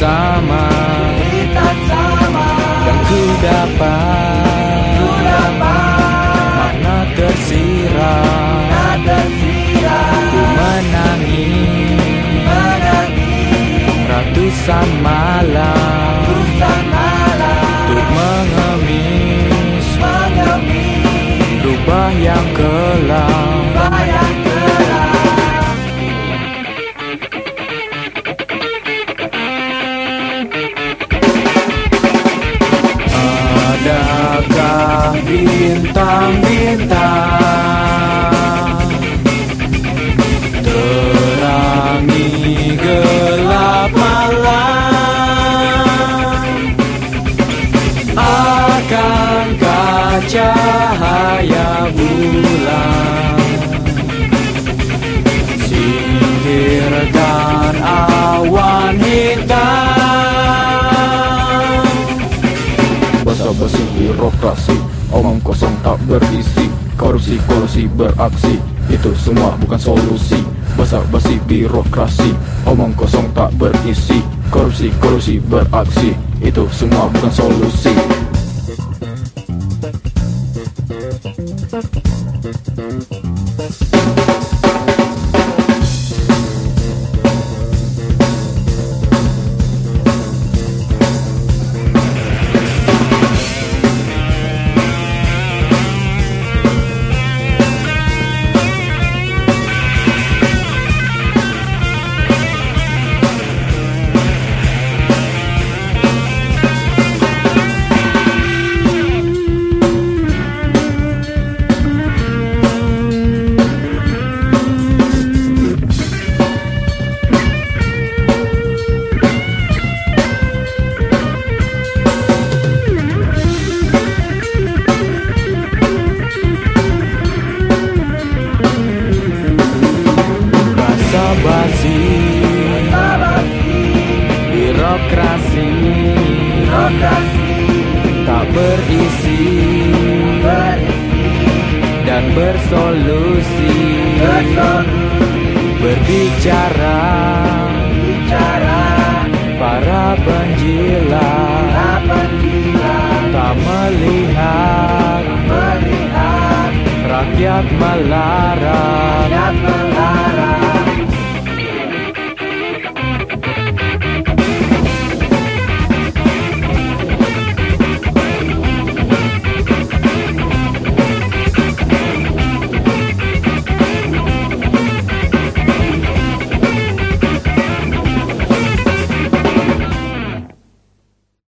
sama Kita sama. Yang ku dapat. Ku dapat. Makna tersirat. Makna tersirat. Ku menangi. Menangi. Ratusan malam. Ratusan malam bintang-bintang Terangi gelap malam Akankah cahaya bulan Singkirkan awan hitam Basa-basi birokrasi Omong kosong tak berisi. Korupsi kolusi beraksi. Itu semua bukan solusi. Basa-basi birokrasi. Omong kosong tak berisi. Korupsi kolusi beraksi. Itu semua bukan solusi birokrasi, birokrasi tak berisi, dan bersolusi, berbicara. Para penjila, tak melihat, tak melihat. Rakyat melarang, rakyat melarang.